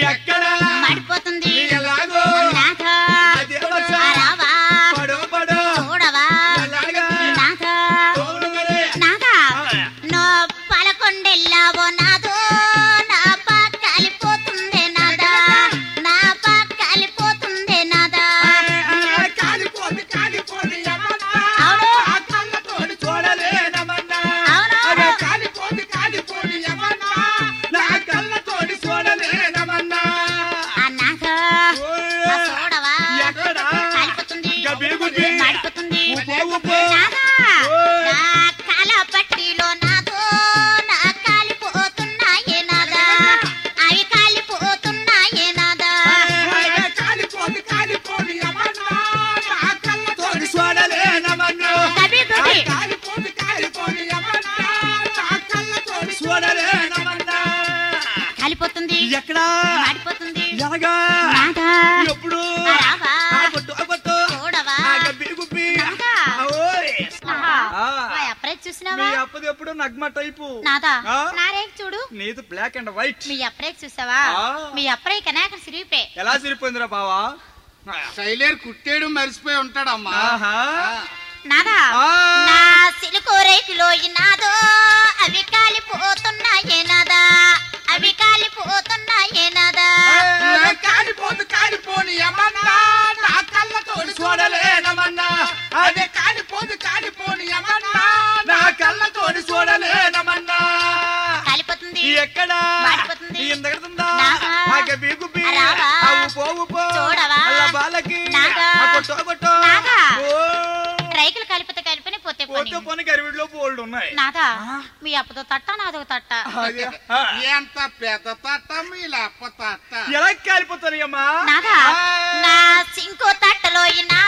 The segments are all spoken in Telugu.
día కాలిపోతుంది. ఎక్కడా? మాడిపోతుంది. ఎలాగా? ఎప్పుడు? చూసినావా? చూడు. నీది బ్లాక్ అండ్ వైట్. మీ అప్రేక్ చూసావా? మీ అప్రేక్ అనే అక్కడ సిరిపే ఎలా సిరిపోయిందిరా బావా? శైలేరు మర్చిపోయి ఉంటాడమ్మా. నాదా? రైతులోయినాదో అవి కాలిపోతున్నాయి కాలిపోతున్నాయేనాదా అవి కాలిపోతున్నాయేనాదా కాలిపోతు కాలిపోని ఏమన్నా? నా కళ్ళతో చూడలేనమన్నా అది కాలిపోదు కాలిపోని ఏమన్నా? నా కళ్ళతో చూడలేనమన్నా కాలిపోతుంది. ఎక్కడ? ఎందగడుతుందా ఆగ బీగు కాలిపోతే మీ అప్పతో తట్ట నాదొక తట్ట. ఎంత పెద్ద తట్ట మీ అప్ప తట్ట? ఎలా కాలిపోతాను అమ్మా నా సింకో తట్టలో అయినా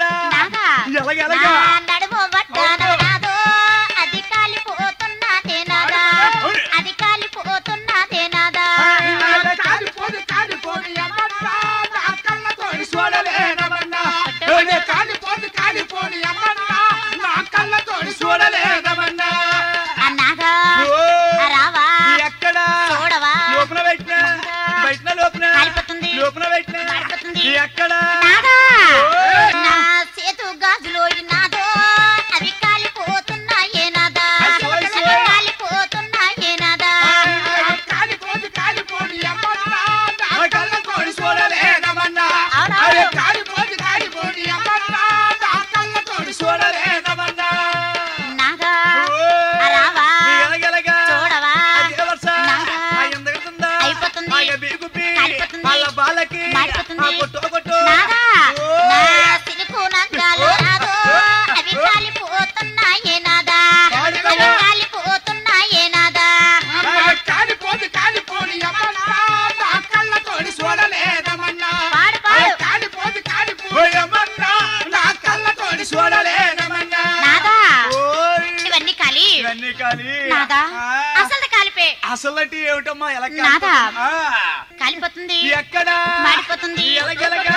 Nắng à? అసలు కాలిపే. అసలంటే ఏమిటమ్మా? ఎలా నాదా? కాలిపోతుంది? ఎక్కడ? మాడిపోతుంది. ఎలాగెలగా?